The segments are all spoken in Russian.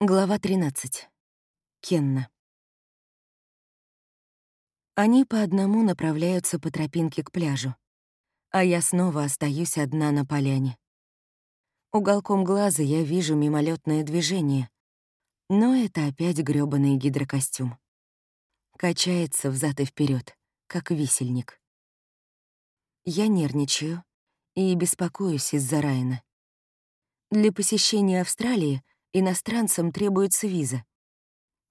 Глава 13. Кенна. Они по одному направляются по тропинке к пляжу, а я снова остаюсь одна на поляне. Уголком глаза я вижу мимолетное движение, но это опять грёбаный гидрокостюм. Качается взад и вперед, как висельник. Я нервничаю и беспокоюсь из-за Райана. Для посещения Австралии — иностранцам требуется виза.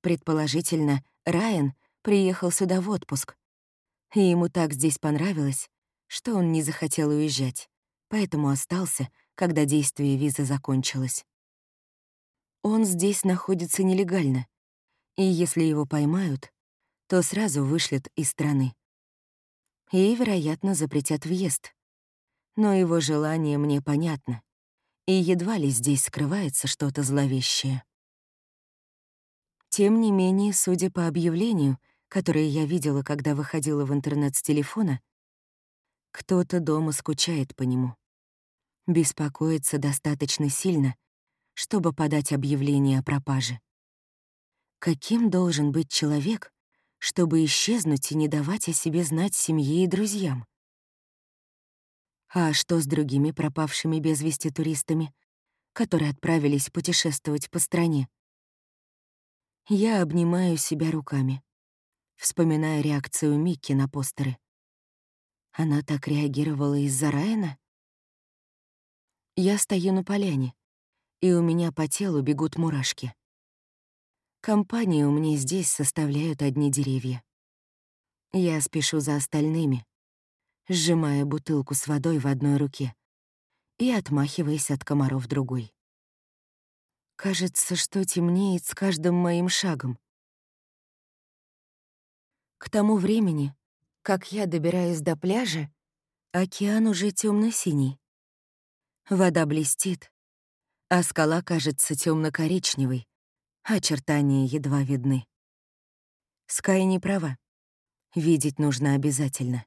Предположительно, Райан приехал сюда в отпуск. И ему так здесь понравилось, что он не захотел уезжать, поэтому остался, когда действие визы закончилось. Он здесь находится нелегально, и если его поймают, то сразу вышлют из страны. И, вероятно, запретят въезд. Но его желание мне понятно и едва ли здесь скрывается что-то зловещее. Тем не менее, судя по объявлению, которое я видела, когда выходила в интернет с телефона, кто-то дома скучает по нему. Беспокоится достаточно сильно, чтобы подать объявление о пропаже. Каким должен быть человек, чтобы исчезнуть и не давать о себе знать семье и друзьям? А что с другими пропавшими без вести туристами, которые отправились путешествовать по стране? Я обнимаю себя руками, вспоминая реакцию Микки на постеры. Она так реагировала из-за Райана? Я стою на поляне, и у меня по телу бегут мурашки. Компанию мне здесь составляют одни деревья. Я спешу за остальными, сжимая бутылку с водой в одной руке и отмахиваясь от комаров другой. Кажется, что темнеет с каждым моим шагом. К тому времени, как я добираюсь до пляжа, океан уже темно синий Вода блестит, а скала кажется темно коричневой очертания едва видны. Скай не права. Видеть нужно обязательно.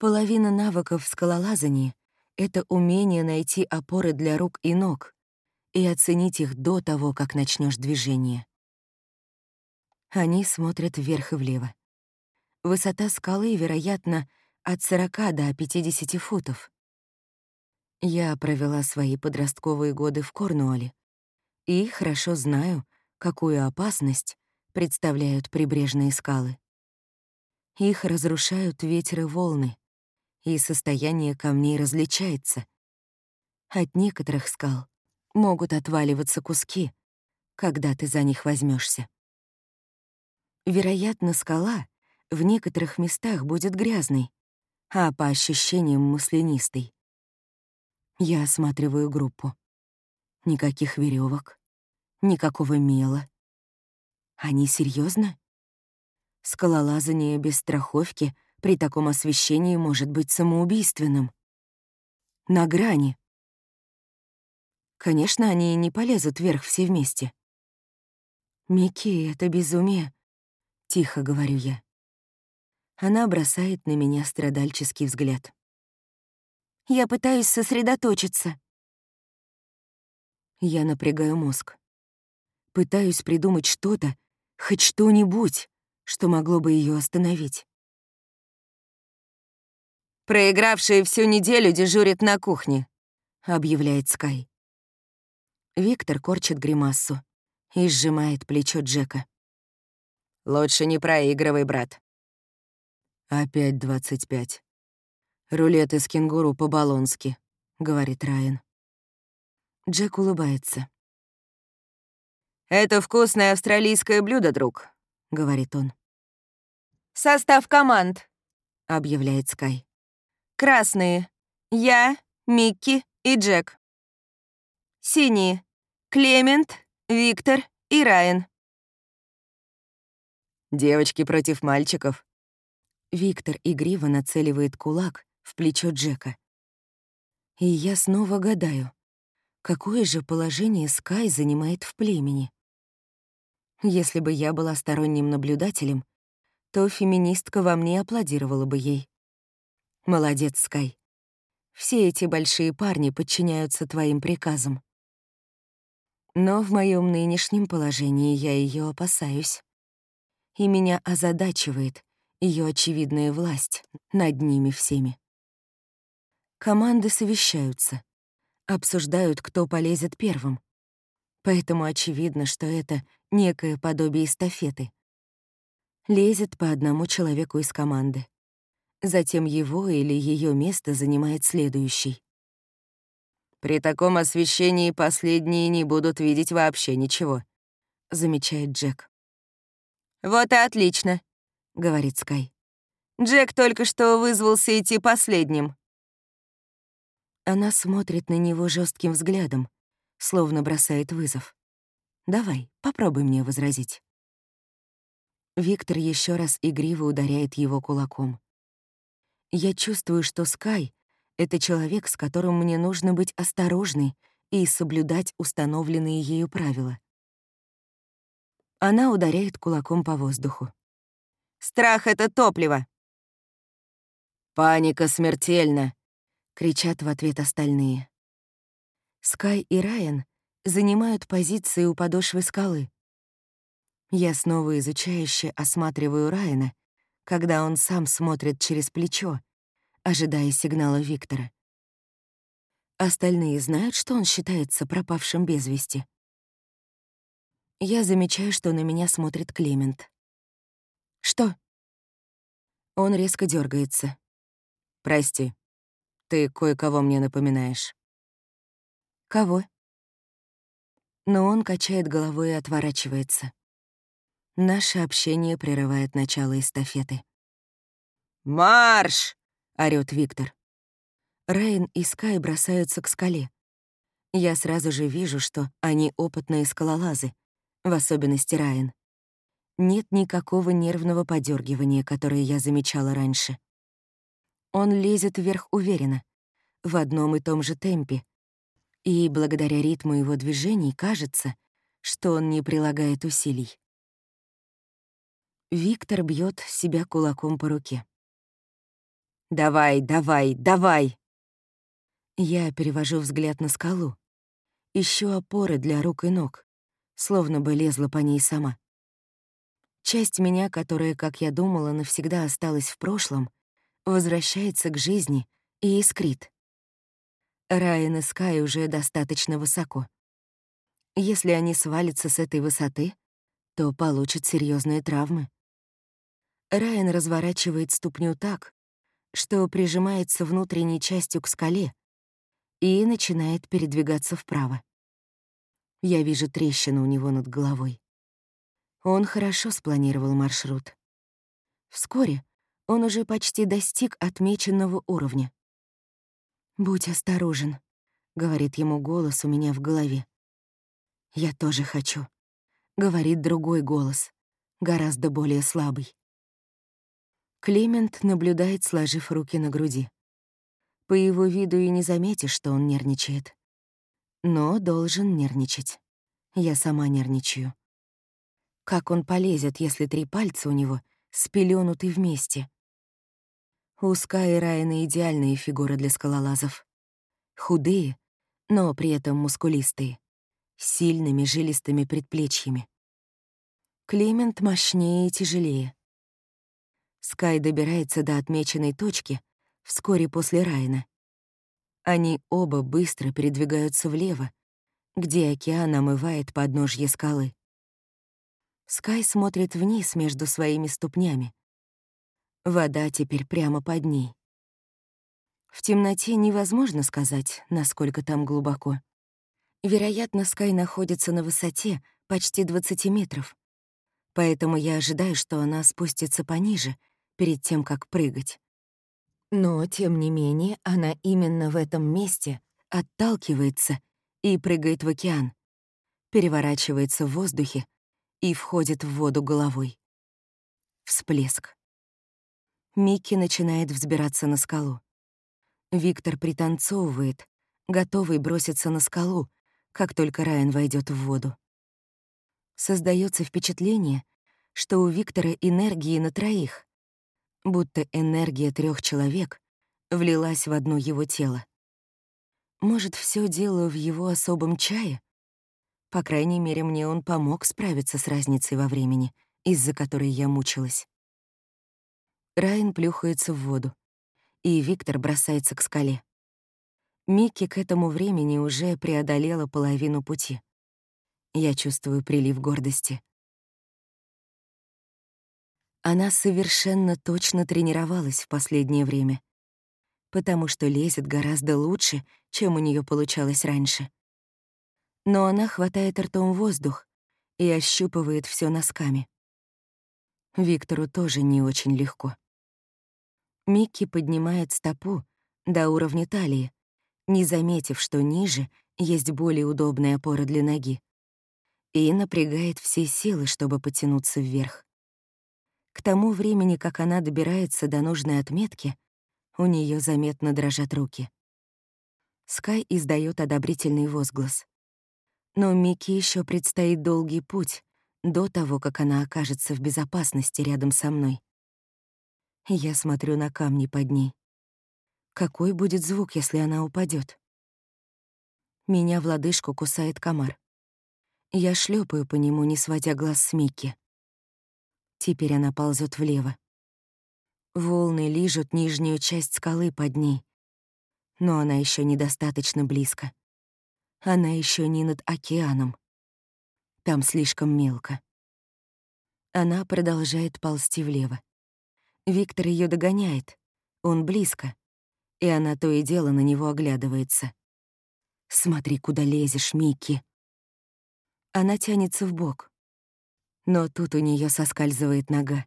Половина навыков в скалолазании — это умение найти опоры для рук и ног и оценить их до того, как начнешь движение. Они смотрят вверх и влево. Высота скалы, вероятно, от 40 до 50 футов. Я провела свои подростковые годы в Корнуолле и хорошо знаю, какую опасность представляют прибрежные скалы. Их разрушают ветер и волны, и состояние камней различается. От некоторых скал могут отваливаться куски, когда ты за них возьмешься. Вероятно, скала в некоторых местах будет грязной, а по ощущениям маслянистой. Я осматриваю группу. Никаких веревок, никакого мела. Они серьезно? Скалолазание без страховки — при таком освещении может быть самоубийственным. На грани. Конечно, они не полезут вверх все вместе. «Микки, это безумие», — тихо говорю я. Она бросает на меня страдальческий взгляд. «Я пытаюсь сосредоточиться». Я напрягаю мозг. Пытаюсь придумать что-то, хоть что-нибудь, что могло бы ее остановить. «Проигравшие всю неделю дежурит на кухне», — объявляет Скай. Виктор корчит гримассу и сжимает плечо Джека. «Лучше не проигрывай, брат». «Опять двадцать пять. Рулет из кенгуру по-болонски», — говорит Райан. Джек улыбается. «Это вкусное австралийское блюдо, друг», — говорит он. «Состав команд», — объявляет Скай. Красные. Я, Микки и Джек. Синие. Клемент, Виктор и Райан. Девочки против мальчиков. Виктор игриво нацеливает кулак в плечо Джека. И я снова гадаю, какое же положение Скай занимает в племени. Если бы я была сторонним наблюдателем, то феминистка во мне аплодировала бы ей. Молодец, Скай. Все эти большие парни подчиняются твоим приказам. Но в моем нынешнем положении я ее опасаюсь. И меня озадачивает ее очевидная власть над ними всеми. Команды совещаются, обсуждают, кто полезет первым. Поэтому очевидно, что это некое подобие эстафеты. Лезет по одному человеку из команды. Затем его или ее место занимает следующий. «При таком освещении последние не будут видеть вообще ничего», — замечает Джек. «Вот и отлично», — говорит Скай. «Джек только что вызвался идти последним». Она смотрит на него жестким взглядом, словно бросает вызов. «Давай, попробуй мне возразить». Виктор еще раз игриво ударяет его кулаком. Я чувствую, что Скай это человек, с которым мне нужно быть осторожной и соблюдать установленные ею правила. Она ударяет кулаком по воздуху. «Страх — это топливо!» «Паника смертельна!» — кричат в ответ остальные. Скай и Райан занимают позиции у подошвы скалы. Я снова изучающе осматриваю Райана, когда он сам смотрит через плечо, ожидая сигнала Виктора. Остальные знают, что он считается пропавшим без вести. Я замечаю, что на меня смотрит Клемент. «Что?» Он резко дергается. «Прости, ты кое-кого мне напоминаешь». «Кого?» Но он качает головой и отворачивается. Наше общение прерывает начало эстафеты. «Марш!» орёт Виктор. Райан и Скай бросаются к скале. Я сразу же вижу, что они опытные скалолазы, в особенности Райан. Нет никакого нервного подергивания, которое я замечала раньше. Он лезет вверх уверенно, в одном и том же темпе, и благодаря ритму его движений кажется, что он не прилагает усилий. Виктор бьет себя кулаком по руке. Давай, давай, давай!» Я перевожу взгляд на скалу. Ищу опоры для рук и ног, словно бы лезла по ней сама. Часть меня, которая, как я думала, навсегда осталась в прошлом, возвращается к жизни и искрит. Райан и Скай уже достаточно высоко. Если они свалятся с этой высоты, то получат серьезные травмы. Райан разворачивает ступню так, что прижимается внутренней частью к скале и начинает передвигаться вправо. Я вижу трещину у него над головой. Он хорошо спланировал маршрут. Вскоре он уже почти достиг отмеченного уровня. «Будь осторожен», — говорит ему голос у меня в голове. «Я тоже хочу», — говорит другой голос, гораздо более слабый. Клемент наблюдает, сложив руки на груди. По его виду и не заметишь, что он нервничает. Но должен нервничать. Я сама нервничаю. Как он полезет, если три пальца у него спелёнуты вместе? Узкая и Райана идеальные фигуры для скалолазов. Худые, но при этом мускулистые, с сильными жилистыми предплечьями. Клемент мощнее и тяжелее. Скай добирается до отмеченной точки вскоре после Райна. Они оба быстро передвигаются влево, где океан омывает подножье скалы. Скай смотрит вниз между своими ступнями. Вода теперь прямо под ней. В темноте невозможно сказать, насколько там глубоко. Вероятно, Скай находится на высоте почти 20 метров. Поэтому я ожидаю, что она спустится пониже — перед тем, как прыгать. Но, тем не менее, она именно в этом месте отталкивается и прыгает в океан, переворачивается в воздухе и входит в воду головой. Всплеск. Микки начинает взбираться на скалу. Виктор пританцовывает, готовый броситься на скалу, как только Райан войдет в воду. Создается впечатление, что у Виктора энергии на троих, будто энергия трех человек влилась в одно его тело. Может, все дело в его особом чае? По крайней мере, мне он помог справиться с разницей во времени, из-за которой я мучилась. Райан плюхается в воду, и Виктор бросается к скале. Микки к этому времени уже преодолела половину пути. Я чувствую прилив гордости. Она совершенно точно тренировалась в последнее время, потому что лезет гораздо лучше, чем у нее получалось раньше. Но она хватает ртом воздух и ощупывает все носками. Виктору тоже не очень легко. Микки поднимает стопу до уровня талии, не заметив, что ниже есть более удобная опора для ноги, и напрягает все силы, чтобы потянуться вверх. К тому времени, как она добирается до нужной отметки, у нее заметно дрожат руки. Скай издает одобрительный возглас. Но Микки еще предстоит долгий путь до того, как она окажется в безопасности рядом со мной. Я смотрю на камни под ней. Какой будет звук, если она упадет? Меня в лодыжку кусает комар. Я шлепаю по нему, не сводя глаз с Микки. Теперь она ползет влево. Волны лижут нижнюю часть скалы под ней. Но она еще недостаточно близко. Она еще не над океаном. Там слишком мелко. Она продолжает ползти влево. Виктор ее догоняет. Он близко. И она то и дело на него оглядывается. «Смотри, куда лезешь, Микки!» Она тянется в бок, Но тут у нее соскальзывает нога.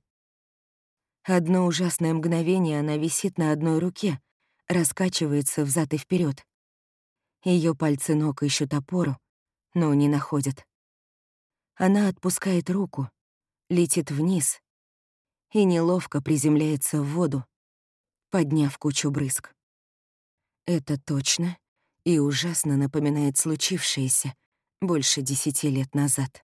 Одно ужасное мгновение она висит на одной руке, раскачивается взад и вперед. Ее пальцы ног ищут опору, но не находят. Она отпускает руку, летит вниз и неловко приземляется в воду, подняв кучу брызг. Это точно и ужасно напоминает случившееся больше десяти лет назад.